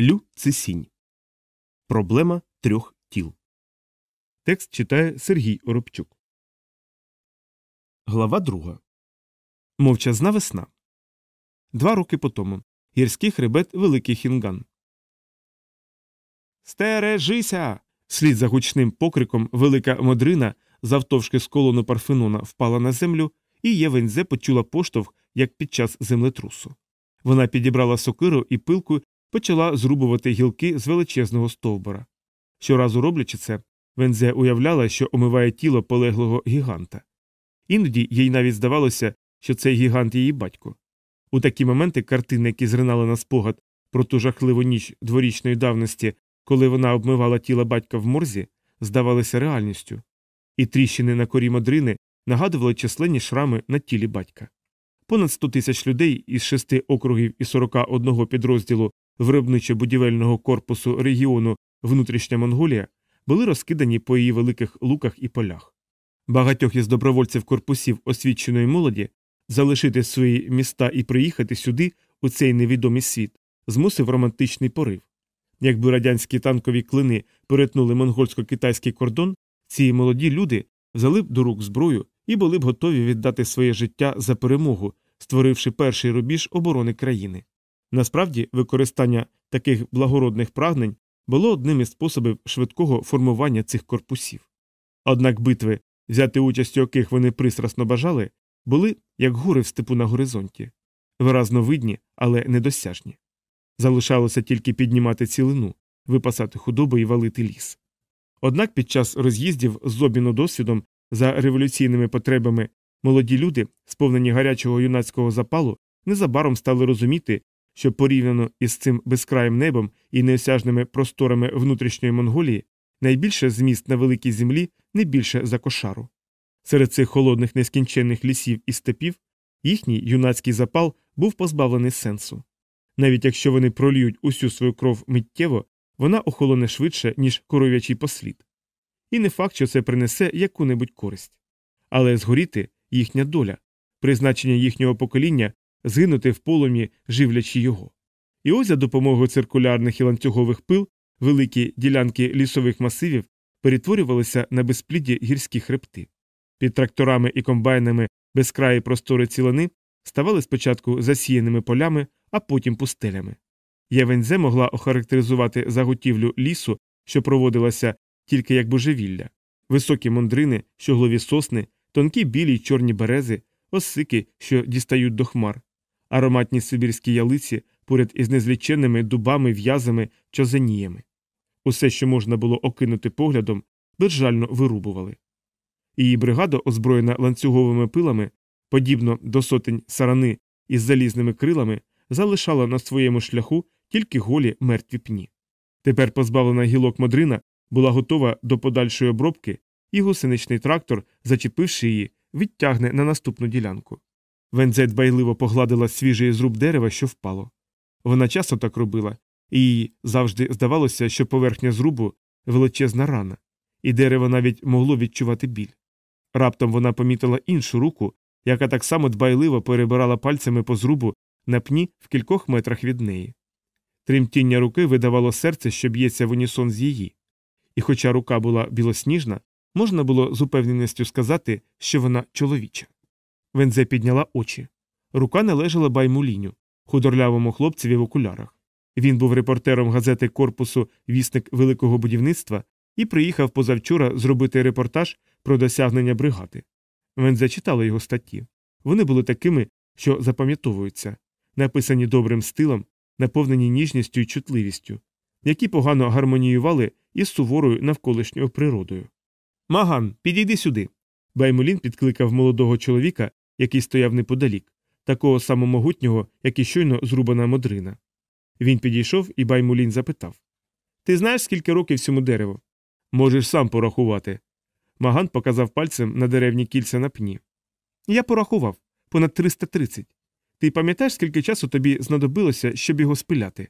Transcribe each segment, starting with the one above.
Лю Цисінь. Проблема трьох тіл. Текст читає Сергій Оробчук. Глава друга. Мовчазна весна. Два роки по тому. Гірський хребет Великий Хінган. Стережися. Слід за гучним покриком велика модрина, завтовшки з колону Парфенона, впала на землю, і Євензе почула поштовх, як під час землетрусу. Вона підібрала сокиру і пилку почала зрубувати гілки з величезного стовбура. Щоразу роблячи це, Вензе уявляла, що омиває тіло полеглого гіганта. Іноді їй навіть здавалося, що цей гігант її батько. У такі моменти картини, які зринали на спогад про ту жахливу ніч дворічної давності, коли вона обмивала тіло батька в морзі, здавалися реальністю, і тріщини на корі модрини нагадували численні шрами на тілі батька. Понад 100 тисяч людей із шести округів і 41 підрозділу виробничо-будівельного корпусу регіону Внутрішня Монголія були розкидані по її великих луках і полях. Багатьох із добровольців корпусів освіченої молоді залишити свої міста і приїхати сюди, у цей невідомий світ, змусив романтичний порив. Якби радянські танкові клини перетнули монгольсько-китайський кордон, ці молоді люди взяли б до рук зброю і були б готові віддати своє життя за перемогу, створивши перший рубіж оборони країни. Насправді, використання таких благородних прагнень було одним із способів швидкого формування цих корпусів. Однак битви, взяти участь у яких вони пристрасно бажали, були як гори в степу на горизонті, виразно видні, але недосяжні. Залишалося тільки піднімати цілину, випасати худобу і валити ліс. Однак під час роз'їздів з обміну досвідом за революційними потребами молоді люди, сповнені гарячого юнацького запалу, незабаром стали розуміти, що порівняно із цим безкраїм небом і неосяжними просторами внутрішньої Монголії, найбільше зміст на великій землі не більше за кошару. Серед цих холодних нескінченних лісів і степів їхній юнацький запал був позбавлений сенсу. Навіть якщо вони проліють усю свою кров миттєво, вона охолоне швидше, ніж коров'ячий послід. І не факт, що це принесе яку-небудь користь. Але згоріти їхня доля, призначення їхнього покоління згинути в полум'ї, живлячи його. І ось за допомогою циркулярних і ланцюгових пил великі ділянки лісових масивів перетворювалися на безплідді гірські хребти. Під тракторами і комбайнами безкраї простори цілини ставали спочатку засіяними полями, а потім пустелями. Євензе могла охарактеризувати заготівлю лісу, що проводилася тільки як божевілля, високі мондрини, щоглові сосни, тонкі білі й чорні берези, осики, що дістають до хмар, ароматні сибірські ялиці поряд із незліченними дубами, в'язами, чозеніями. Усе, що можна було окинути поглядом, безжально вирубували. Її бригада, озброєна ланцюговими пилами, подібно до сотень сарани із залізними крилами, залишала на своєму шляху тільки голі мертві пні. Тепер позбавлена гілок модрина була готова до подальшої обробки, і гусеничний трактор, зачепивши її, відтягне на наступну ділянку. Вензе дбайливо погладила свіжий зруб дерева, що впало. Вона часто так робила, і їй завжди здавалося, що поверхня зрубу величезна рана, і дерево навіть могло відчувати біль. Раптом вона помітила іншу руку, яка так само дбайливо перебирала пальцями по зрубу на пні в кількох метрах від неї. Тремтіння руки видавало серце, що б'ється в унісон з її. І хоча рука була білосніжна, можна було з упевненістю сказати, що вона чоловіча. Вензе підняла очі. Рука належала баймуліню, худорлявому хлопцеві в окулярах. Він був репортером газети корпусу Вісник великого будівництва і приїхав позавчора зробити репортаж про досягнення бригади. Вензе читала його статті. Вони були такими, що запам'ятовуються, написані добрим стилом, наповнені ніжністю і чутливістю, які погано гармоніювали із суворою навколишньою природою. Маган, підійди сюди. Баймулін підкликав молодого чоловіка, який стояв неподалік, такого самомогутнього, як і щойно зрубана модрина. Він підійшов і Баймулін запитав Ти знаєш, скільки років цьому дереву? Можеш сам порахувати. Маган показав пальцем на деревні кільця на пні. Я порахував понад 330. Ти пам'ятаєш, скільки часу тобі знадобилося, щоб його спиляти?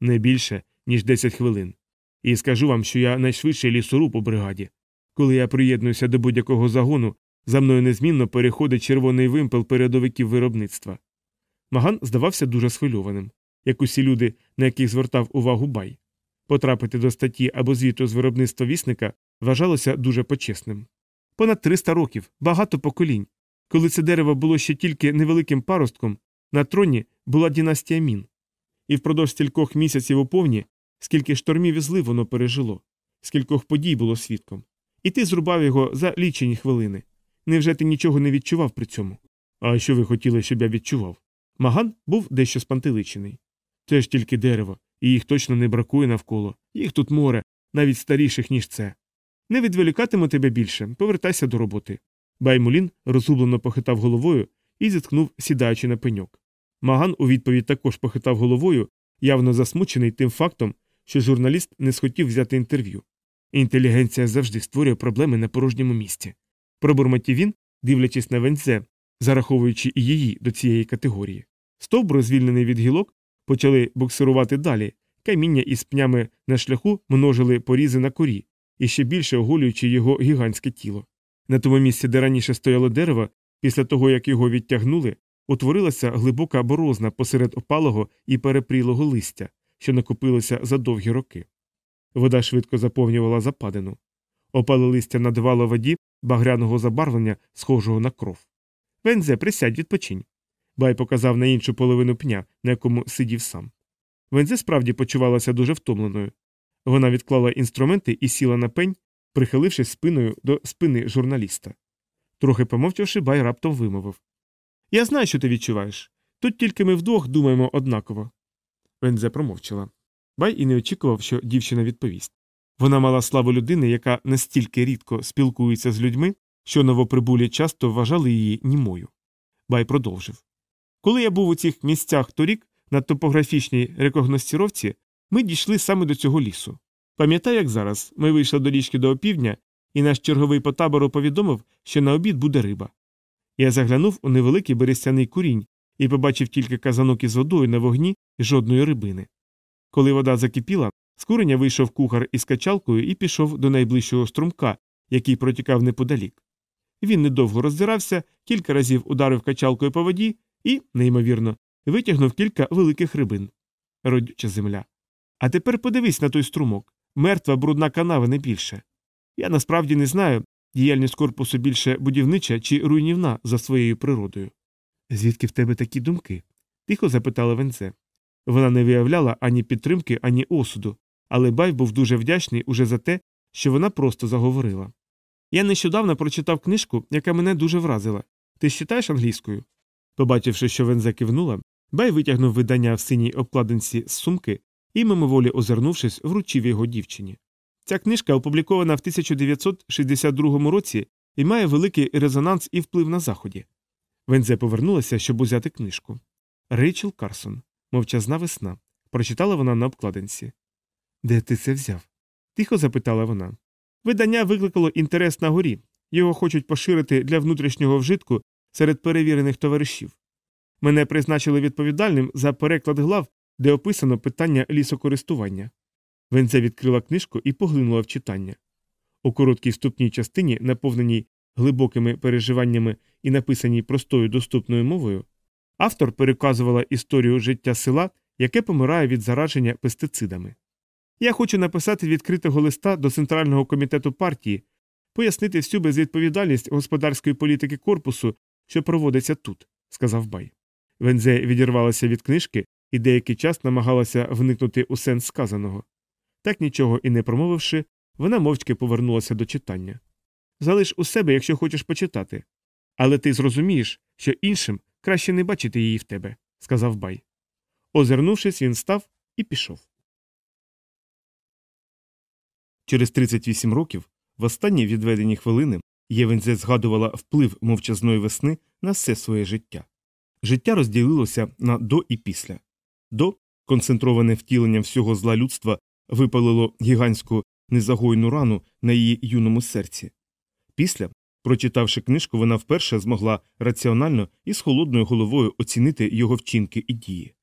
Не більше, ніж 10 хвилин. І скажу вам, що я найшвидший лісоруб у бригаді. Коли я приєднуюся до будь-якого загону, за мною незмінно переходить червоний вимпел передовиків виробництва. Маган здавався дуже схвильованим. Як усі люди на яких звертав увагу бай. Потрапити до статті або звіту з виробництва вісника вважалося дуже почесним. Понад 300 років, багато поколінь. Коли це дерево було ще тільки невеликим паростком, на троні була дінастія мін. І впродовж стількох місяців у повні, скільки штормів і злив воно пережило, скількох подій було свідком. І ти зрубав його за лічені хвилини. Невже ти нічого не відчував при цьому? А що ви хотіли, щоб я відчував? Маган був дещо спантеличений. Це ж тільки дерево, і їх точно не бракує навколо. Їх тут море, навіть старіших, ніж це. Не відволікатиму тебе більше, повертайся до роботи. Баймулін розгублено похитав головою і зіткнув, сідаючи на пеньок. Маган у відповідь також похитав головою, явно засмучений тим фактом, що журналіст не схотів взяти інтерв'ю. Інтелігенція завжди створює проблеми на порожньому місці. Пробурмотів він, дивлячись на венце, зараховуючи і її до цієї категорії. Стовбур, звільнений від гілок, почали буксирувати далі, каміння із пнями на шляху множили порізи на корі, і ще більше оголюючи його гігантське тіло. На тому місці, де раніше стояло дерево, після того як його відтягнули, утворилася глибока борозна посеред опалого і перепрілого листя, що накопилося за довгі роки. Вода швидко заповнювала западину. Опале листя надавало воді багряного забарвлення, схожого на кров. Вензе, присядь, відпочинь. Бай показав на іншу половину пня, на якому сидів сам. Вензе справді почувалася дуже втомленою. Вона відклала інструменти і сіла на пень, прихилившись спиною до спини журналіста. Трохи помовчавши, Бай раптом вимовив Я знаю, що ти відчуваєш. Тут тільки ми вдвох думаємо однаково. Веньцзє промовчала. Бай і не очікував, що дівчина відповість. Вона мала славу людини, яка настільки рідко спілкується з людьми, що новоприбулі часто вважали її німою. Бай продовжив. Коли я був у цих місцях торік, на топографічній рекогносцировці, ми дійшли саме до цього лісу. Пам'ятаю, як зараз ми вийшли до річки до опівдня, і наш черговий по табору повідомив, що на обід буде риба. Я заглянув у невеликий берестяний курінь і побачив тільки казанок із водою на вогні і жодної рибини. Коли вода закипіла, з куреня вийшов кухар із качалкою і пішов до найближчого струмка, який протікав неподалік. Він недовго роздирався, кілька разів ударив качалкою по воді і, неймовірно, витягнув кілька великих рибин. Родюча земля. А тепер подивись на той струмок мертва брудна канава не більше. Я насправді не знаю, діяльність корпусу більше будівнича чи руйнівна за своєю природою. Звідки в тебе такі думки? тихо запитала Венце. Вона не виявляла ані підтримки, ані осуду, але Бай був дуже вдячний уже за те, що вона просто заговорила. Я нещодавно прочитав книжку, яка мене дуже вразила. Ти читаєш англійською? Побачивши, що Вензе кивнула, Бай витягнув видання в синій обкладинці з сумки і, мимоволі озирнувшись, вручив його дівчині. Ця книжка опублікована в 1962 році і має великий резонанс і вплив на заході. Вензе повернулася, щоб узяти книжку. Рейчел Карсон, мовчазна весна. Прочитала вона на обкладинці. Де ти це взяв? тихо запитала вона. Видання викликало інтерес на горі. Його хочуть поширити для внутрішнього вжитку серед перевірених товаришів. Мене призначили відповідальним за переклад глав, де описано питання лісокористування. Вензе відкрила книжку і поглинула в читання. У короткій вступній частині, наповненій глибокими переживаннями і написаній простою доступною мовою, автор переказувала історію життя села, яке помирає від зараження пестицидами. Я хочу написати відкритого листа до Центрального комітету партії, пояснити всю безвідповідальність господарської політики корпусу, що проводиться тут, сказав Бай. Вензе відірвалася від книжки і деякий час намагалася вникнути у сенс сказаного. Так нічого і не промовивши, вона мовчки повернулася до читання. Залиш у себе, якщо хочеш почитати. Але ти зрозумієш, що іншим краще не бачити її в тебе, сказав Бай. Озирнувшись, він став і пішов. Через 38 років, в останні відведені хвилини, Євензе згадувала вплив мовчазної весни на все своє життя. Життя розділилося на до і після. До концентроване втілення всього зла людства випалило гігантську незагойну рану на її юному серці. Після, прочитавши книжку, вона вперше змогла раціонально і з холодною головою оцінити його вчинки і дії.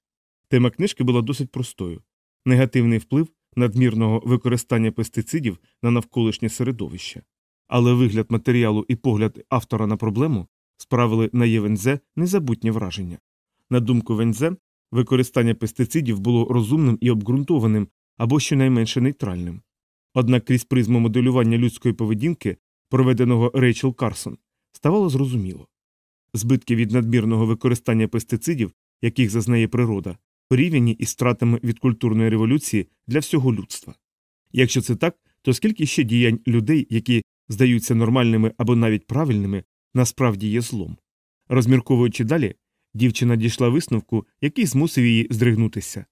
Тема книжки була досить простою негативний вплив надмірного використання пестицидів на навколишнє середовище. Але вигляд матеріалу і погляд автора на проблему справили на Євензе незабутнє враження. На думку Вензе, використання пестицидів було розумним і обґрунтованим або щонайменше нейтральним. Однак крізь призму моделювання людської поведінки, проведеного Рейчел Карсон, ставало зрозуміло. Збитки від надмірного використання пестицидів, яких зазнає природа, порівняні із стратами від культурної революції для всього людства. Якщо це так, то скільки ще діянь людей, які здаються нормальними або навіть правильними, насправді є злом. Розмірковуючи далі, дівчина дійшла висновку, який змусив її здригнутися.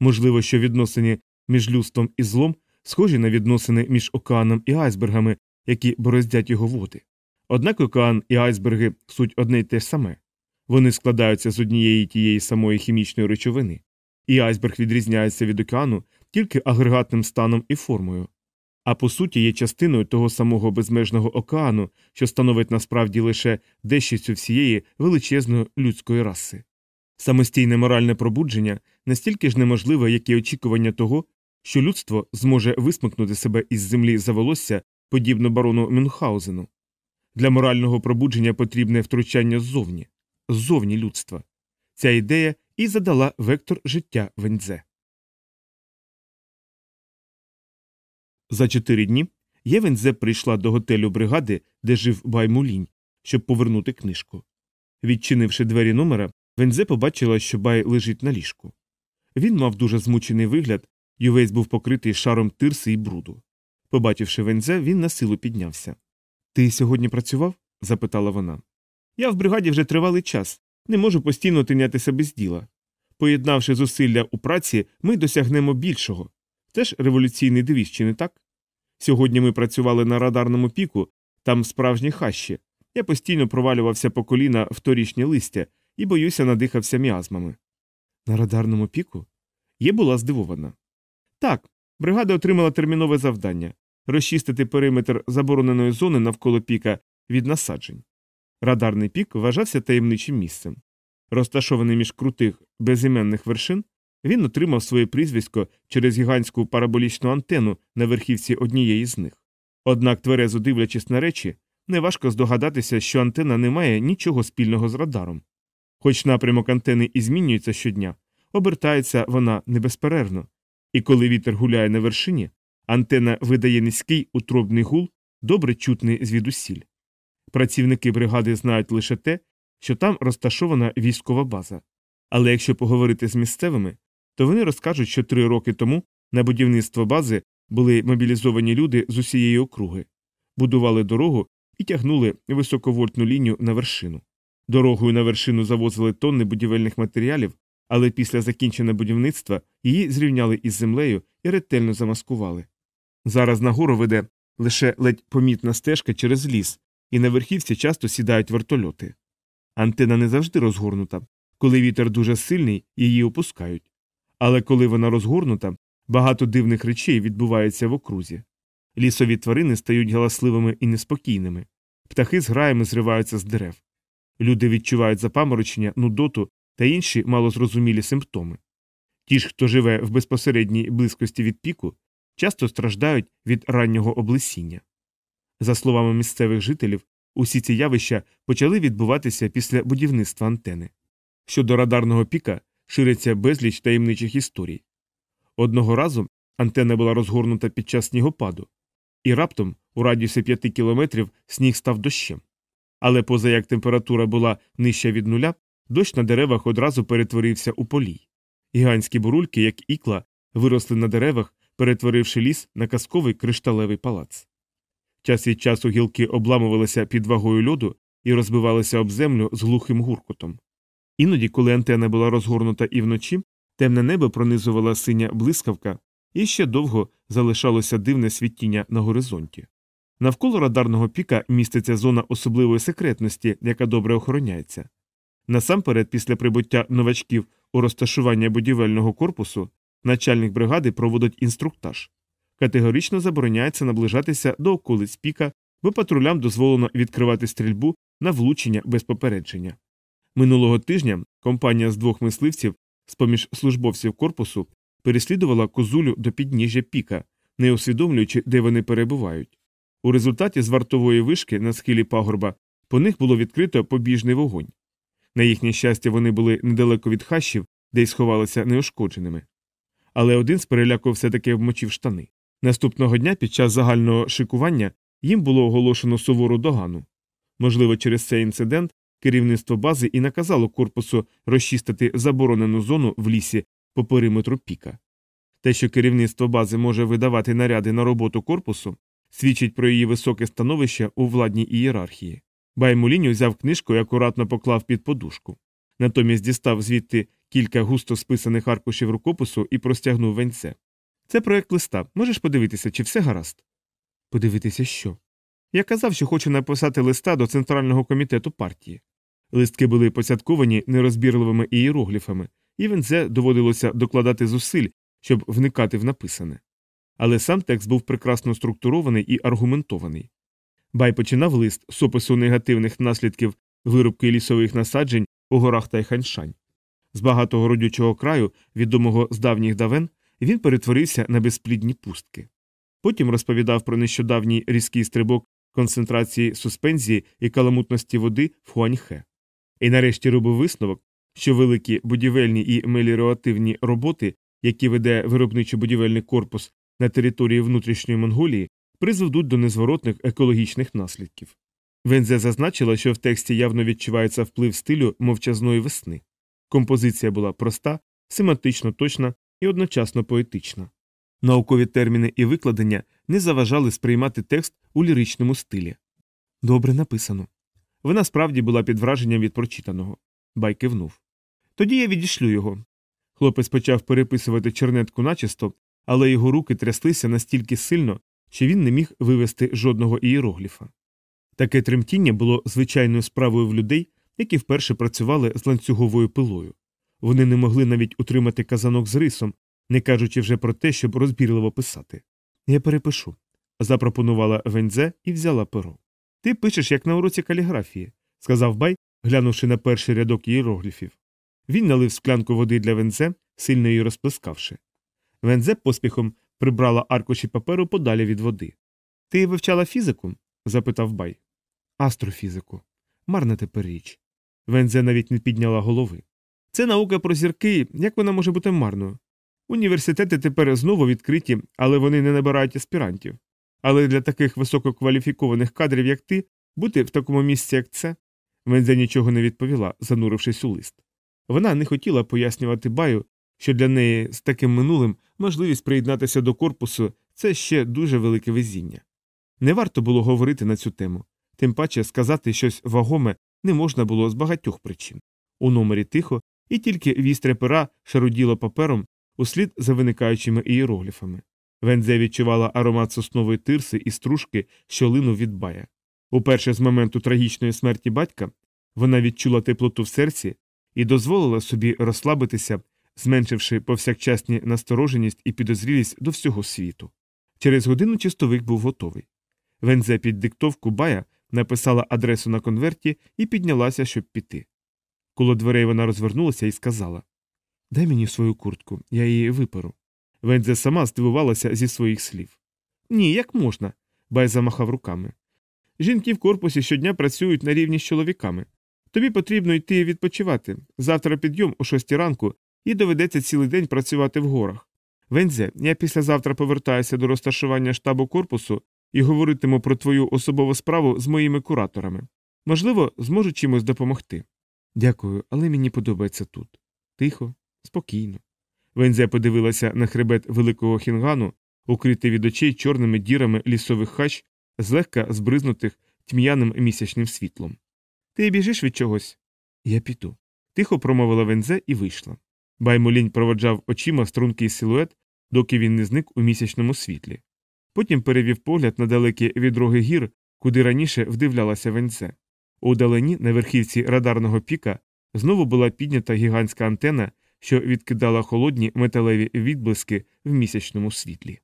Можливо, що відносини між людством і злом схожі на відносини між океаном і айсбергами, які бороздять його води. Однак океан і айсберги суть одне й те ж саме вони складаються з однієї тієї самої хімічної речовини, і айсберг відрізняється від океану тільки агрегатним станом і формою, а по суті є частиною того самого безмежного океану, що становить насправді лише дещицю всієї величезної людської раси. Самостійне моральне пробудження настільки ж неможливе, як і очікування того, що людство зможе висмикнути себе із землі за волосся, подібно барону Мюнхгаузену. Для морального пробудження потрібне втручання ззовні, ззовні людства. Ця ідея і задала вектор життя Вендзе. За чотири дні Євензе прийшла до готелю бригади, де жив Баймулінь, щоб повернути книжку. Відчинивши двері номера, Вензе побачила, що бай лежить на ліжку. Він мав дуже змучений вигляд і увесь був покритий шаром тирси і бруду. Побачивши Вензе, він на силу піднявся. Ти сьогодні працював? запитала вона. Я в бригаді вже тривалий час, не можу постійно тинятися без діла. Поєднавши зусилля у праці, ми досягнемо більшого. Теж революційний девіз, чи не так? Сьогодні ми працювали на радарному піку, там справжні хащі. Я постійно провалювався по коліна в торішнє листя і, боюся, надихався міазмами. На радарному піку? Є була здивована. Так, бригада отримала термінове завдання розчистити периметр забороненої зони навколо піка від насаджень. Радарний пік вважався таємничим місцем. Розташований між крутих безіменних вершин, він отримав своє прізвисько через гігантську параболічну антенну на верхівці однієї з них. Однак, тверезо дивлячись на речі, неважко здогадатися, що антена не має нічого спільного з радаром. Хоч напрямок антени і змінюється щодня, обертається вона небезперервно, і коли вітер гуляє на вершині, антена видає низький утробний гул, добре чутний звідусіль. Працівники бригади знають лише те, що там розташована військова база. Але якщо поговорити з місцевими, то вони розкажуть, що три роки тому на будівництво бази були мобілізовані люди з усієї округи, будували дорогу і тягнули високовольтну лінію на вершину. Дорогою на вершину завозили тонни будівельних матеріалів, але після закінчення будівництва її зрівняли із землею і ретельно замаскували. Зараз нагору веде лише ледь помітна стежка через ліс, і на верхівці часто сідають вертольоти. Антена не завжди розгорнута. Коли вітер дуже сильний, її опускають. Але коли вона розгорнута, багато дивних речей відбувається в окрузі. Лісові тварини стають галасливими і неспокійними, птахи з граями зриваються з дерев. Люди відчувають запаморочення, нудоту та інші малозрозумілі симптоми. Ті ж, хто живе в безпосередній близькості від піку, часто страждають від раннього облесіння. За словами місцевих жителів, усі ці явища почали відбуватися після будівництва антени. Щодо радарного піка шириться безліч таємничих історій. Одного разу антена була розгорнута під час снігопаду, і раптом, у радіусі 5 кілометрів, сніг став дощем. Але поза як температура була нижча від нуля, дощ на деревах одразу перетворився у полій. Гігантські бурульки, як ікла, виросли на деревах, перетворивши ліс на казковий кришталевий палац. Час від часу гілки обламувалися під вагою льоду і розбивалися об землю з глухим гуркотом. Іноді, коли антена була розгорнута і вночі, темне небо пронизувала синя блискавка, і ще довго залишалося дивне світіння на горизонті. Навколо радарного піка міститься зона особливої секретності, яка добре охороняється. Насамперед, після прибуття новачків у розташування будівельного корпусу, начальник бригади проводить інструктаж. Категорично забороняється наближатися до околиць піка, бо патрулям дозволено відкривати стрільбу на влучення без попередження. Минулого тижня компанія з двох мисливців, з поміж службовців корпусу, переслідувала козулю до підніжжя піка, не усвідомлюючи, де вони перебувають. У результаті з вартової вишки на схилі пагорба по них було відкрито побіжний вогонь. На їхнє щастя, вони були недалеко від хащів, де й сховалися неушкодженими. Але один з переляку все таки вмочив штани. Наступного дня під час загального шикування їм було оголошено сувору догану. Можливо, через цей інцидент керівництво бази і наказало корпусу розчистити заборонену зону в лісі по периметру піка. Те, що керівництво бази може видавати наряди на роботу корпусу, свідчить про її високе становище у владній ієрархії. Баймулінь взяв книжку і акуратно поклав під подушку. Натомість дістав звідти кілька густо списаних аркушів рукопису і простягнув венце. Це проект листа. Можеш подивитися, чи все гаразд? Подивитися що? Я казав, що хочу написати листа до Центрального комітету партії. Листки були посядковані нерозбірливими ієрогліфами, і венце доводилося докладати зусиль, щоб вникати в написане. Але сам текст був прекрасно структурований і аргументований. Бай починав лист з опису негативних наслідків вирубки лісових насаджень у горах Тайханьшань. З багатого родючого краю, відомого з давніх давен, він перетворився на безплідні пустки. Потім розповідав про нещодавній різкий стрибок концентрації суспензії і каламутності води в Хуаньхе. І нарешті робив висновок, що великі будівельні і меліоративні роботи, які веде виробничо-будівельний корпус на території внутрішньої Монголії, призведуть до незворотних екологічних наслідків. Вензе зазначила, що в тексті явно відчувається вплив стилю мовчазної весни. Композиція була проста, семантично точна і одночасно поетична. Наукові терміни і викладення не заважали сприймати текст у ліричному стилі. Добре написано. Вона справді була під враженням від прочитаного. Бай кивнув. Тоді я відішлю його. Хлопець почав переписувати чернетку начисто, але його руки тряслися настільки сильно, що він не міг вивести жодного ієрогліфа. Таке тремтіння було звичайною справою в людей, які вперше працювали з ланцюговою пилою. Вони не могли навіть утримати казанок з рисом, не кажучи вже про те, щоб розбірливо писати. Я перепишу, запропонувала Вензе і взяла перо. Ти пишеш, як на уроці каліграфії, сказав Бай, глянувши на перший рядок ієрогліфів. Він налив склянку води для Вензе, сильно її розплескавши. Вензе поспіхом прибрала аркуші паперу подалі від води. Ти вивчала фізику? запитав Бай. Астрофізику. Марна тепер річ. Вензе навіть не підняла голови. Це наука про зірки, як вона може бути марною. Університети тепер знову відкриті, але вони не набирають аспірантів. Але для таких висококваліфікованих кадрів, як ти, бути в такому місці, як це. Вензе нічого не відповіла, занурившись у лист. Вона не хотіла пояснювати баю, що для неї з таким минулим можливість приєднатися до корпусу це ще дуже велике везіння. Не варто було говорити на цю тему, тим паче сказати щось вагоме не можна було з багатьох причин. У номері тихо, і тільки вістря пера шаруділо папером услід за виникаючими ієрогліфами. Вензе відчувала аромат соснової тирси і стружки, що линув від бая. Уперше з моменту трагічної смерті батька вона відчула теплоту в серці і дозволила собі розслабитися, зменшивши повсякчасні настороженість і підозрілість до всього світу. Через годину чистовик був готовий. Вензе під диктовку бая написала адресу на конверті і піднялася, щоб піти. Коло дверей вона розвернулася і сказала Дай мені свою куртку, я її виперу. Вензе сама здивувалася зі своїх слів. Ні, як можна. Бай замахав руками. Жінки в корпусі щодня працюють на рівні з чоловіками. Тобі потрібно йти відпочивати. Завтра підйом о шостій ранку і доведеться цілий день працювати в горах. Вензе, я післязавтра повертаюся до розташування штабу корпусу і говоритиму про твою особову справу з моїми кураторами. Можливо, зможу чимось допомогти. Дякую, але мені подобається тут. Тихо, спокійно. Вензе подивилася на хребет великого хінгану, укритий від очей чорними дірами лісових хач, злегка збризнутих тьм'яним місячним світлом. Ти біжиш від чогось? Я піду. Тихо промовила Вензе і вийшла. Баймолінь проводжав очима стрункий силует, доки він не зник у місячному світлі. Потім перевів погляд на далекі відроги гір, куди раніше вдивлялася Вензе. У далині на верхівці радарного піка знову була піднята гігантська антена, що відкидала холодні металеві відблиски в місячному світлі.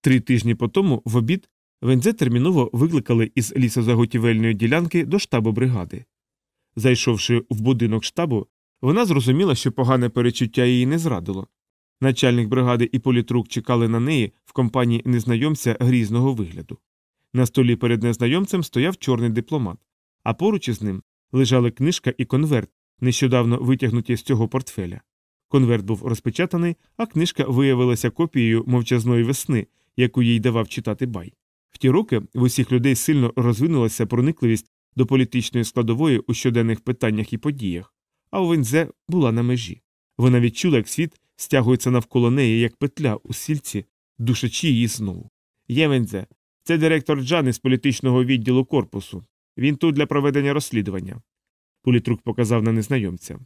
Три тижні по тому в обід Вензе терміново викликали із лісозаготівельної ділянки до штабу бригади. Зайшовши в будинок штабу, вона зрозуміла, що погане перечуття її не зрадило. Начальник бригади і політрук чекали на неї в компанії незнайомця грізного вигляду. На столі перед незнайомцем стояв чорний дипломат, а поруч із ним лежали книжка і конверт, нещодавно витягнуті з цього портфеля. Конверт був розпечатаний, а книжка виявилася копією мовчазної весни, яку їй давав читати бай. В ті роки в усіх людей сильно розвинулася проникливість до політичної складової у щоденних питаннях і подіях, а у Вензе була на межі. Вона відчула, як світ стягується навколо неї, як петля у сільці, душачи її знову. Є Вензе, це директор Джан із політичного відділу корпусу. Він тут для проведення розслідування. Політрук показав на незнайомця.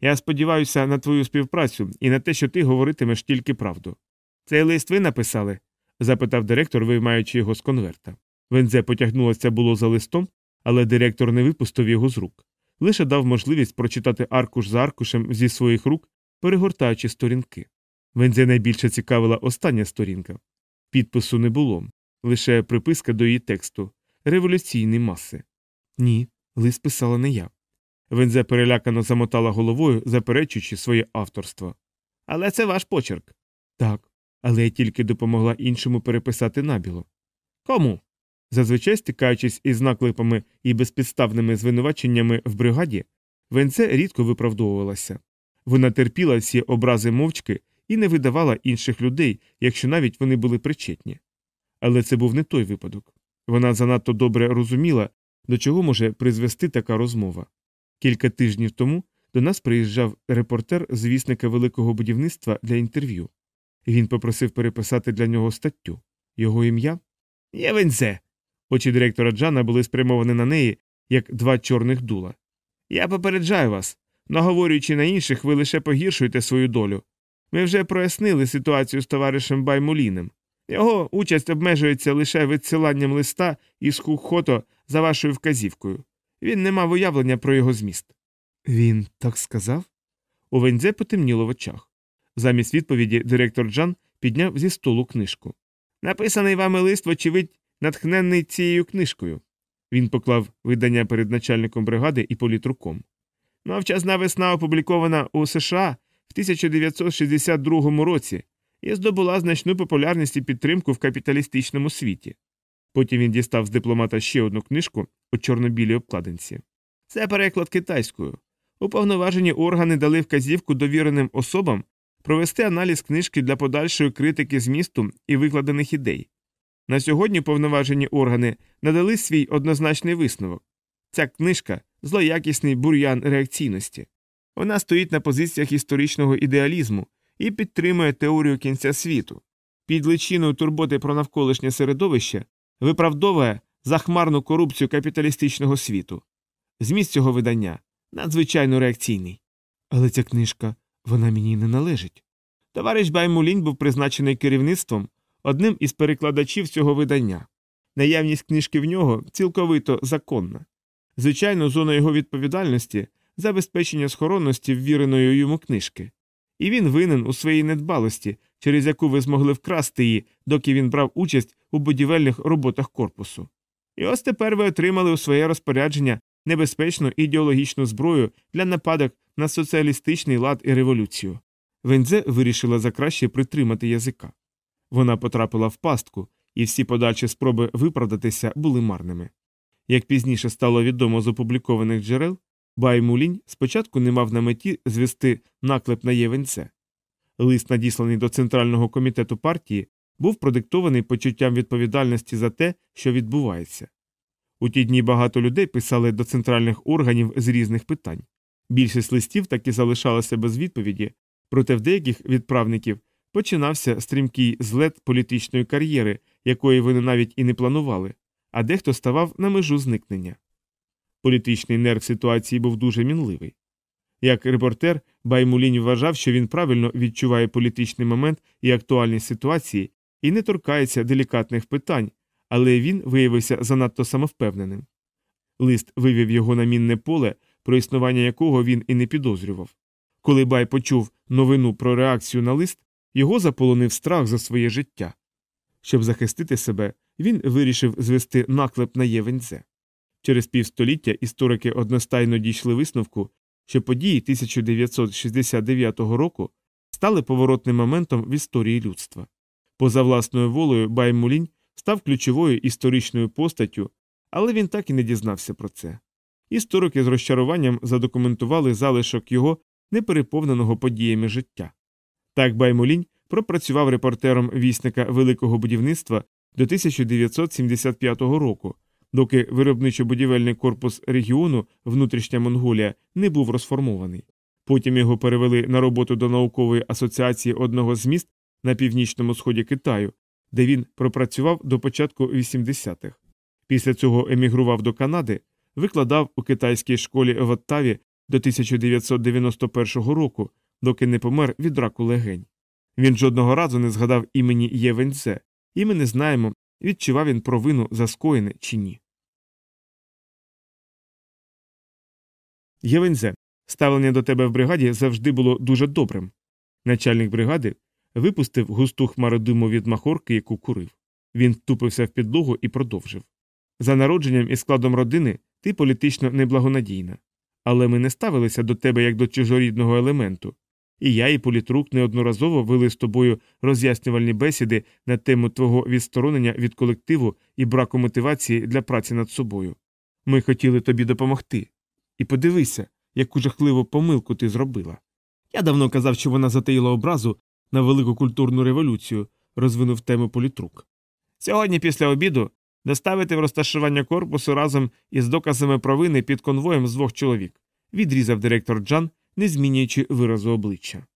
Я сподіваюся на твою співпрацю і на те, що ти говоритимеш тільки правду. Цей лист ви написали? запитав директор, виймаючи його з конверта. Вензе потягнулося було за листом, але директор не випустив його з рук, лише дав можливість прочитати аркуш за аркушем зі своїх рук, перегортаючи сторінки. Вензе найбільше цікавила остання сторінка. Підпису не було, лише приписка до її тексту революційні маси. Ні, лист писала не я. Вензе перелякано замотала головою, заперечуючи своє авторство. Але це ваш почерк. Так, але я тільки допомогла іншому переписати набіло. Кому? Зазвичай стикаючись із наклепами і безпідставними звинуваченнями в бригаді, Венце рідко виправдовувалася. Вона терпіла всі образи мовчки і не видавала інших людей, якщо навіть вони були причетні. Але це був не той випадок. Вона занадто добре розуміла, до чого може призвести така розмова. Кілька тижнів тому до нас приїжджав репортер з вісника великого будівництва для інтерв'ю. Він попросив переписати для нього статтю. Його ім'я Євензе. Очі директора Джана були спрямовані на неї, як два чорних дула. Я попереджаю вас. Наговорюючи на інших, ви лише погіршуєте свою долю. Ми вже прояснили ситуацію з товаришем Баймуліним. Його участь обмежується лише відсиланням листа із хухото за вашою вказівкою. Він не мав уявлення про його зміст. Він так сказав? У Вензе потемніло в очах. Замість відповіді директор Джан підняв зі столу книжку. Написаний вами лист, вочевидь, натхненний цією книжкою. Він поклав видання перед начальником бригади і політруком. Мовчазна весна опублікована у США в 1962 році і здобула значну популярність і підтримку в капіталістичному світі. Потім він дістав з дипломата ще одну книжку у чорно-білій обкладинці. Це переклад китайською. Уповноважені органи дали вказівку довіреним особам провести аналіз книжки для подальшої критики змісту і викладених ідей. На сьогодні повноважені органи надали свій однозначний висновок. Ця книжка злоякісний бур'ян реакційності. Вона стоїть на позиціях історичного ідеалізму і підтримує теорію кінця світу. Під личиною турботи про навколишнє середовище виправдовує захмарну корупцію капіталістичного світу. Зміст цього видання надзвичайно реакційний. Але ця книжка вона мені не належить. Товариш Баймулінь був призначений керівництвом одним із перекладачів цього видання. Наявність книжки в нього цілковито законна. Звичайно, зона його відповідальності забезпечення схоронності ввіреної йому книжки. І він винен у своїй недбалості, через яку ви змогли вкрасти її, доки він брав участь у будівельних роботах корпусу. І ось тепер ви отримали у своє розпорядження небезпечну ідеологічну зброю для нападок на соціалістичний лад і революцію. Вензе вирішила за краще притримати язика. Вона потрапила в пастку, і всі подальші спроби виправдатися були марними. Як пізніше стало відомо з опублікованих джерел, Баймулінь спочатку не мав на меті звести наклеп на Євенце. Лист, надісланий до Центрального комітету партії, був продиктований почуттям відповідальності за те, що відбувається. У ті дні багато людей писали до центральних органів з різних питань. Більшість листів таки залишалася без відповіді, проте в деяких відправників починався стрімкий злет політичної кар'єри, якої вони навіть і не планували, а дехто ставав на межу зникнення. Політичний нерв ситуації був дуже мінливий. Як репортер, Баймулінь вважав, що він правильно відчуває політичний момент і актуальність ситуації і не торкається делікатних питань, але він виявився занадто самовпевненим. Лист вивів його на мінне поле, про існування якого він і не підозрював. Коли Бай почув новину про реакцію на лист, його заполонив страх за своє життя. Щоб захистити себе, він вирішив звести наклеп на Євенце. Через півстоліття історики одностайно дійшли висновку, що події 1969 року стали поворотним моментом в історії людства. Поза власною волею Баймулінь став ключовою історичною постаттю, але він так і не дізнався про це. історики з розчаруванням задокументували залишок його непереповненого подіями життя. Так Баймолінь пропрацював репортером вісника великого будівництва до 1975 року, доки виробничо-будівельний корпус регіону Внутрішня Монголія не був розформований. Потім його перевели на роботу до наукової асоціації одного з міст на північному сході Китаю, де він пропрацював до початку 80-х. Після цього емігрував до Канади, викладав у китайській школі в Оттаві до 1991 року, доки не помер від раку легень. Він жодного разу не згадав імені Євенце, і ми не знаємо, відчував він провину за скоєне чи ні. Євензе, ставлення до тебе в бригаді завжди було дуже добрим. Начальник бригади випустив густу хмару диму від махорки, яку курив. Він втупився в підлогу і продовжив. За народженням і складом родини ти політично неблагонадійна. Але ми не ставилися до тебе як до чужорідного елементу. І я, і політрук неодноразово вели з тобою роз'яснювальні бесіди на тему твого відсторонення від колективу і браку мотивації для праці над собою. Ми хотіли тобі допомогти. І подивися, яку жахливу помилку ти зробила. Я давно казав, що вона затаїла образу на велику культурну революцію, розвинув тему політрук. Сьогодні, після обіду, доставити в розташування корпусу разом із доказами провини під конвоєм з двох чоловік, відрізав директор Джан, не змінюючи виразу обличчя.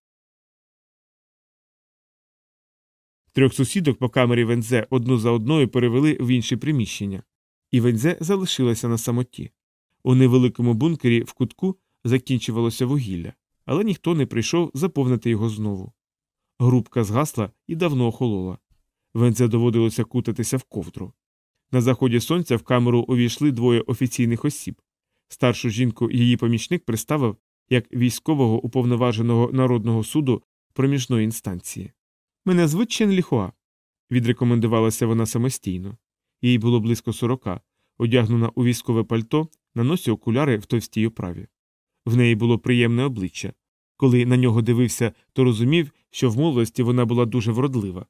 Трьох сусідок по камері Вензе одну за одною перевели в інші приміщення, і Вензе залишилася на самоті. У невеликому бункері в кутку закінчувалося вугілля, але ніхто не прийшов заповнити його знову. Грубка згасла і давно охолола. Вензе доводилося кутатися в ковдру. На заході сонця в камеру увійшли двоє офіційних осіб. Старшу жінку її помічник представив як військового уповноваженого народного суду проміжної інстанції. Мене звуть Чен Ліхуа. Відрекомендувалася вона самостійно. Їй було близько сорока, одягнена у військове пальто, на носі окуляри в товстій оправі. В неї було приємне обличчя. Коли на нього дивився, то розумів, що в молодості вона була дуже вродлива.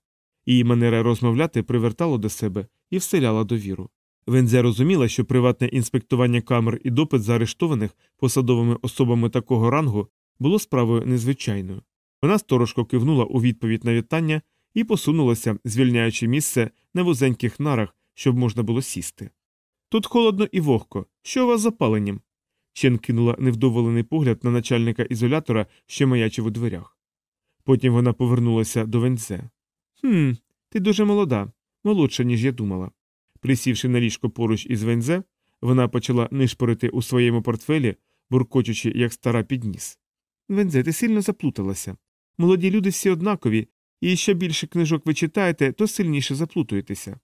Її манера розмовляти привертала до себе і вселяла довіру. Вензе розуміла, що приватне інспектування камер і допит заарештованих посадовими особами такого рангу було справою незвичайною. Вона сторожко кивнула у відповідь на вітання і посунулася, звільняючи місце на вузеньких нарах, щоб можна було сісти. Тут холодно і вогко. Що у вас з опаленням? Чен кинула невдоволений погляд на начальника ізолятора, що маячив у дверях. Потім вона повернулася до Вензе. «Хм, ти дуже молода, молодша, ніж я думала. Присівши на ліжко поруч із Вензе, вона почала нишпорити у своєму портфелі, буркочучи, як стара підніс. Вензе, ти сильно заплуталася. Молоді люди всі однакові, і що більше книжок ви читаєте, то сильніше заплутуєтеся.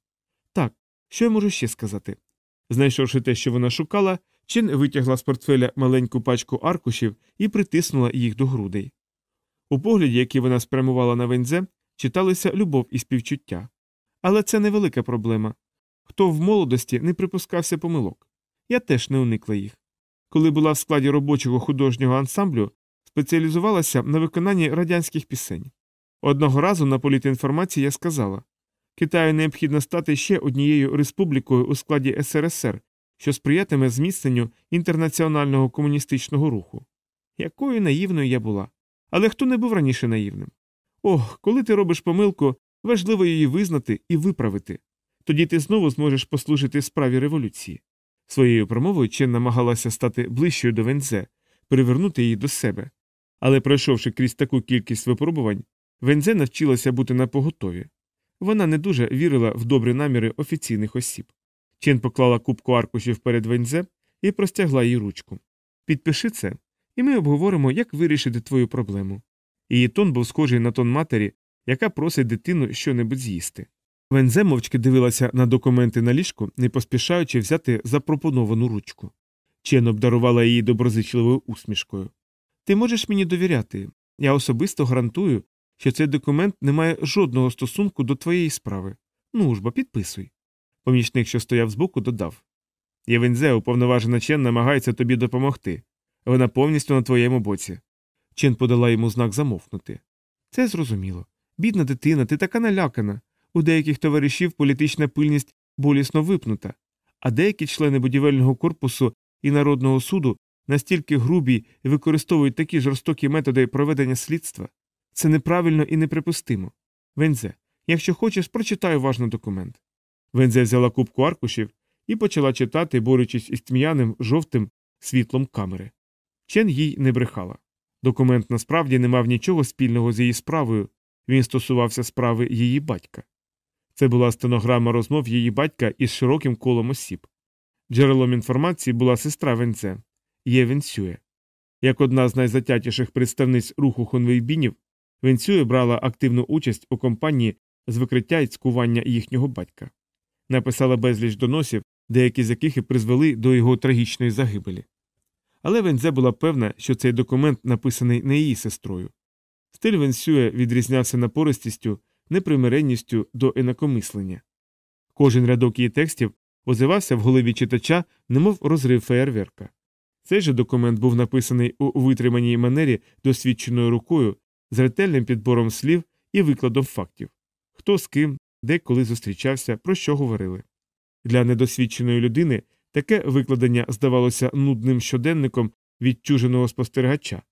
Так, що я можу ще сказати? Знайшовши те, що вона шукала, Чен витягла з портфеля маленьку пачку аркушів і притиснула їх до грудей. У погляді, який вона спрямувала на вензе, читалися любов і співчуття. Але це невелика проблема. Хто в молодості не припускався помилок. Я теж не уникла їх. Коли була в складі робочого художнього ансамблю, спеціалізувалася на виконанні радянських пісень. Одного разу на політінформації я сказала Китаю необхідно стати ще однією республікою у складі СРСР, що сприятиме зміцненню інтернаціонального комуністичного руху. Якою наївною я була. Але хто не був раніше наївним? Ох, коли ти робиш помилку, важливо її визнати і виправити. Тоді ти знову зможеш послужити справі революції. Своєю промовою Чен намагалася стати ближчою до Вензе, привернути її до себе. Але пройшовши крізь таку кількість випробувань, Вензе навчилася бути напоготові. Вона не дуже вірила в добрі наміри офіційних осіб. Чен поклала кубку аркушів перед Вензе і простягла їй ручку. Підпиши це, і ми обговоримо, як вирішити твою проблему. Її тон був схожий на тон матері, яка просить дитину щонебудь з'їсти. Вензе мовчки дивилася на документи на ліжку, не поспішаючи взяти запропоновану ручку. Чен обдарувала її доброзичливою усмішкою. Ти можеш мені довіряти. Я особисто гарантую, що цей документ не має жодного стосунку до твоєї справи. Ну ж бо підписуй. Помічник, що стояв збоку, додав Євензе, уповноважена Чен намагається тобі допомогти. Вона повністю на твоєму боці. Чен подала йому знак замовкнути. Це зрозуміло. Бідна дитина, ти така налякана. У деяких товаришів політична пильність болісно випнута, а деякі члени будівельного корпусу і народного суду настільки грубі і використовують такі жорстокі методи проведення слідства? Це неправильно і неприпустимо. Вензе, якщо хочеш, прочитай уважно документ. Вензе взяла кубку аркушів і почала читати, борючись із тьмяним жовтим світлом камери. Чен їй не брехала. Документ насправді не мав нічого спільного з її справою, він стосувався справи її батька. Це була стенограма розмов її батька із широким колом осіб. Джерелом інформації була сестра Венце Є Венсює. Як одна з найзатятіших представниць руху хонвейбінів, Венсює брала активну участь у кампанії з викриття і цькування їхнього батька. Написала безліч доносів, деякі з яких і призвели до його трагічної загибелі. Але Вензе була певна, що цей документ написаний не її сестрою. Стиль Венсює відрізнявся напористістю, непримиренністю до інакомислення. Кожен рядок її текстів озивався в голові читача, немов розрив феєрверка. Цей же документ був написаний у витриманій манері досвідченою рукою, з ретельним підбором слів і викладом фактів хто з ким, де коли зустрічався, про що говорили. Для недосвідченої людини таке викладення здавалося нудним щоденником відчуженого спостерігача,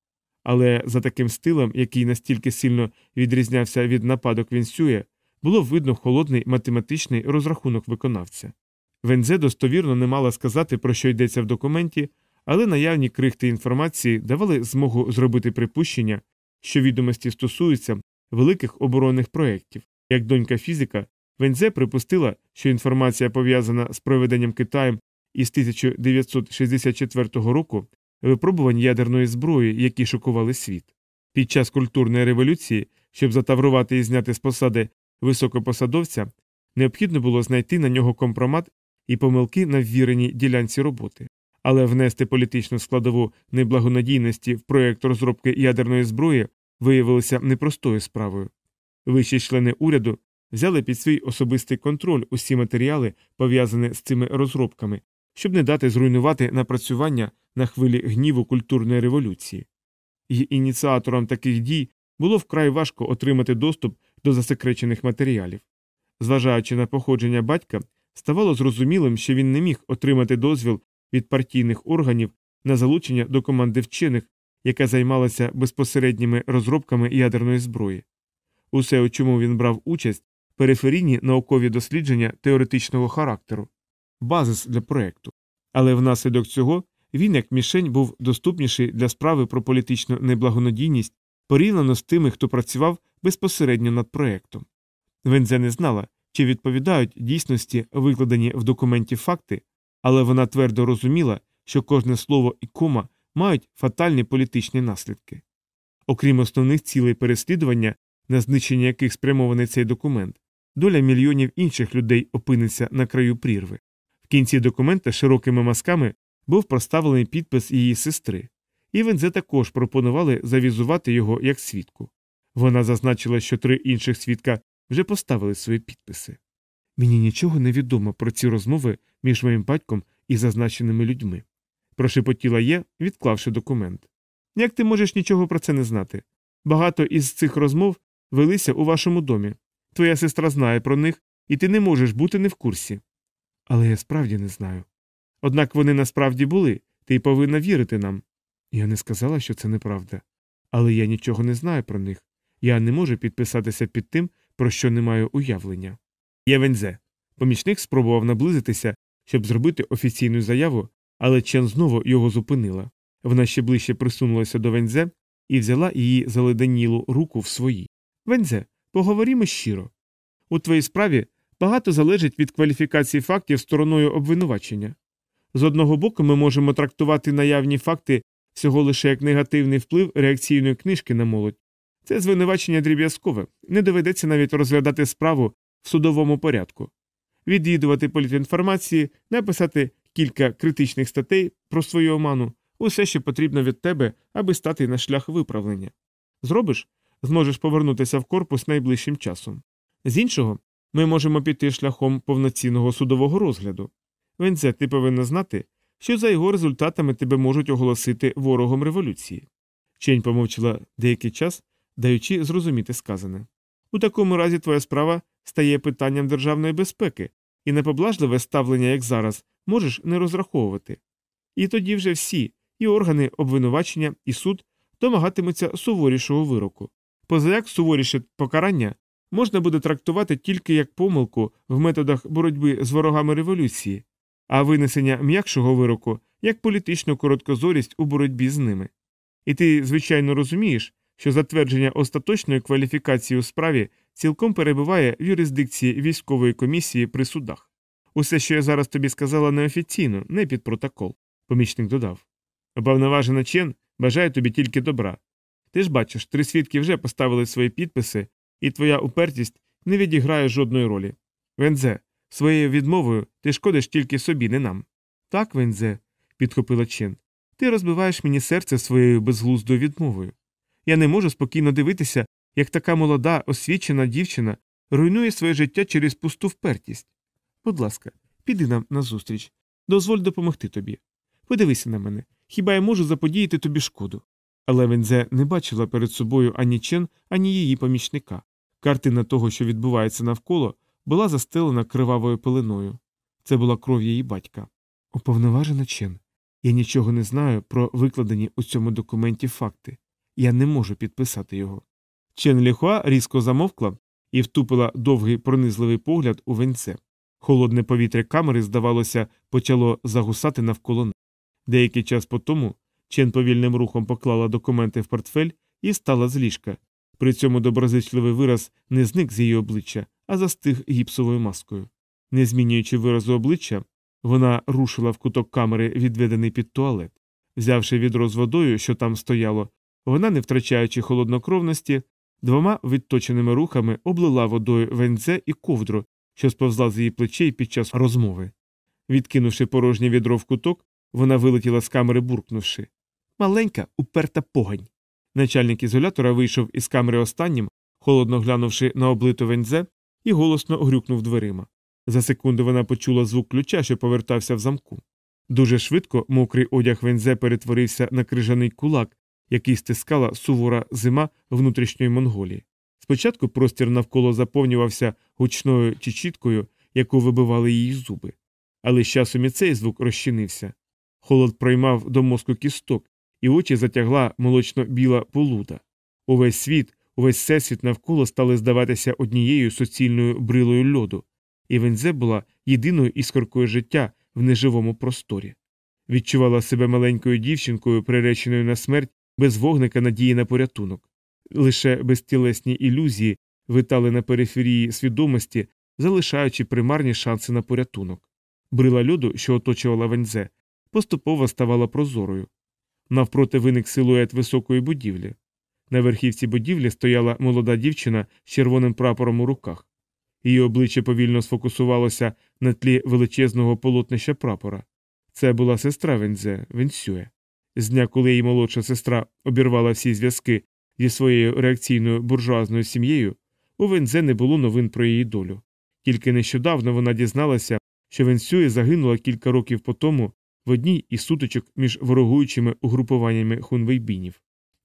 але за таким стилем, який настільки сильно відрізнявся від нападок Вінсює, було видно холодний математичний розрахунок виконавця. Вензе достовірно не мала сказати, про що йдеться в документі, але наявні крихти інформації давали змогу зробити припущення, що відомості стосуються великих оборонних проєктів. Як донька фізика, Вензе припустила, що інформація пов'язана з проведенням Китаєм із 1964 року випробувань ядерної зброї, які шокували світ. Під час культурної революції, щоб затаврувати і зняти з посади високопосадовця, необхідно було знайти на нього компромат і помилки на ввіреній ділянці роботи. Але внести політичну складову неблагонадійності в проєкт розробки ядерної зброї виявилося непростою справою. Вищі члени уряду взяли під свій особистий контроль усі матеріали, пов'язані з цими розробками, щоб не дати зруйнувати напрацювання на хвилі гніву культурної революції. І ініціаторам таких дій було вкрай важко отримати доступ до засекречених матеріалів. Зважаючи на походження батька, ставало зрозумілим, що він не міг отримати дозвіл від партійних органів на залучення до команди вчених, яка займалася безпосередніми розробками ядерної зброї. Усе, у чому він брав участь, периферійні наукові дослідження теоретичного характеру, базис для проекту. Але внаслідок цього він, як мішень, був доступніший для справи про політичну неблагонадійність порівняно з тими, хто працював безпосередньо над проектом. Вензе не знала, чи відповідають дійсності викладені в документі факти, але вона твердо розуміла, що кожне слово і кома мають фатальні політичні наслідки. Окрім основних цілей переслідування, на знищення яких спрямований цей документ, доля мільйонів інших людей опиниться на краю прірви. В кінці документа широкими мазками був проставлений підпис її сестри, і Вензе також пропонували завізувати його як свідку. Вона зазначила, що три інших свідка вже поставили свої підписи. Мені нічого не відомо про ці розмови між моїм батьком і зазначеними людьми. Прошепотіла є, відклавши документ. Як ти можеш нічого про це не знати? Багато із цих розмов велися у вашому домі. Твоя сестра знає про них, і ти не можеш бути не в курсі. Але я справді не знаю. Однак вони насправді були, ти повинна вірити нам. Я не сказала, що це неправда. Але я нічого не знаю про них. Я не можу підписатися під тим, про що не маю уявлення. Євензе. Помічник спробував наблизитися, щоб зробити офіційну заяву, але Чен знову його зупинила. Вона ще ближче присунулася до Вензе і взяла її заледенілу руку в свої. Вензе, поговоримо щиро. У твоїй справі багато залежить від кваліфікації фактів стороною обвинувачення. З одного боку, ми можемо трактувати наявні факти всього лише як негативний вплив реакційної книжки на молодь. Це звинувачення дріб'язкове, не доведеться навіть розглядати справу в судовому порядку, відвідувати політінформації, написати кілька критичних статей про свою оману, усе, що потрібно від тебе, аби стати на шлях виправлення. Зробиш, зможеш повернутися в корпус найближчим часом. З іншого, ми можемо піти шляхом повноцінного судового розгляду. Венце, ти повинна знати, що за його результатами тебе можуть оголосити ворогом революції. Чень помовчала деякий час, даючи зрозуміти сказане. У такому разі твоя справа стає питанням державної безпеки, і на поблажливе ставлення, як зараз, можеш не розраховувати. І тоді вже всі, і органи обвинувачення, і суд домагатимуться суворішого вироку. Позаяк суворіше покарання можна буде трактувати тільки як помилку в методах боротьби з ворогами революції, а винесення м'якшого вироку як політичну короткозорість у боротьбі з ними. І ти, звичайно, розумієш, що затвердження остаточної кваліфікації у справі цілком перебуває в юрисдикції військової комісії при судах. Усе, що я зараз тобі сказала неофіційно, не під протокол, помічник додав. Оповноважена Чен бажає тобі тільки добра. Ти ж бачиш, три свідки вже поставили свої підписи, і твоя упертість не відіграє жодної ролі. Вензе, своєю відмовою ти шкодиш тільки собі, не нам. Так, Вензе, підхопила Чен. Ти розбиваєш мені серце своєю безглуздою відмовою. Я не можу спокійно дивитися, як така молода, освічена дівчина руйнує своє життя через пусту впертість. Будь ласка, піди нам назустріч. Дозволь допомогти тобі. Подивися на мене, хіба я можу заподіяти тобі шкоду? Але Вензе не бачила перед собою ані Чен, ані її помічника. Картина того, що відбувається навколо, була застелена кривавою пеленою. Це була кров її батька. Уповноважена Чен. Я нічого не знаю про викладені у цьому документі факти. Я не можу підписати його. Чен Ліхуа різко замовкла і втупила довгий пронизливий погляд у венце. Холодне повітря камери, здавалося, почало загусати навколо неї. Деякий час по тому Чен повільним рухом поклала документи в портфель і стала з ліжка. При цьому доброзичливий вираз не зник з її обличчя, а застиг гіпсовою маскою. Не змінюючи виразу обличчя, вона рушила в куток камери, відведений під туалет. Взявши відро з водою, що там стояло, вона, не втрачаючи холоднокровності, двома відточеними рухами облила водою венце і ковдру, що сповзла з її плечей під час розмови. Відкинувши порожнє відро в куток, вона вилетіла з камери, буркнувши Маленька, уперта погань. Начальник ізолятора вийшов із камери останнім, холодно глянувши на облиту вензе, і голосно грюкнув дверима. За секунду вона почула звук ключа, що повертався в замку. Дуже швидко мокрий одяг вензе перетворився на крижаний кулак, який стискала сувора зима внутрішньої Монголії. Спочатку простір навколо заповнювався гучною чечіткою, яку вибивали її зуби. Але з часом і цей звук розчинився. Холод проймав до мозку кісток, і очі затягла молочно-біла полуда. Увесь світ, увесь всесвіт навколо стали здаватися однією суцільною брилою льоду, і Вензе була єдиною іскоркою життя в неживому просторі. Відчувала себе маленькою дівчинкою, приреченою на смерть без вогника надії на порятунок. Лише безтілесні ілюзії витали на периферії свідомості, залишаючи примарні шанси на порятунок. Брила льоду, що оточувала вензе, поступово ставала прозорою. Навпроти виник силует високої будівлі. На верхівці будівлі стояла молода дівчина з червоним прапором у руках. Її обличчя повільно сфокусувалося на тлі величезного полотнища прапора. Це була сестра Вензе, Венсюе. З дня, коли її молодша сестра обірвала всі зв'язки зі своєю реакційною буржуазною сім'єю, у Вензе не було новин про її долю. Тільки нещодавно вона дізналася, що Венсює загинула кілька років по тому в одній із сутичок між ворогуючими угрупуваннями хунвейбінів.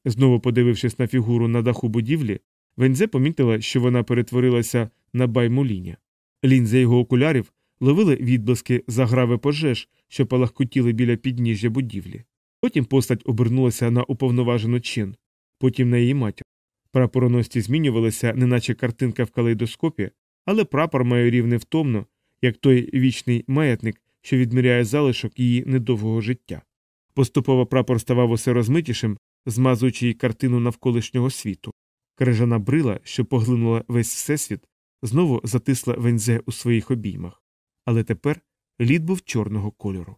Знову подивившись на фігуру на даху будівлі, Вензе помітила, що вона перетворилася на баймоліня. Лінзи його окулярів ловили відблиски заграви пожеж, що палахкотіли біля підніжжя будівлі. Потім постать обернулася на уповноважену чин, потім на її матір. Прапороносці змінювалися, неначе картинка в калейдоскопі, але прапор майорів невтомно, як той вічний маятник, що відміряє залишок її недовгого життя. Поступово прапор ставав усе розмитішим, змазуючи їй картину навколишнього світу. Крижана брила, що поглинула весь всесвіт, знову затисла вензе у своїх обіймах. Але тепер лід був чорного кольору.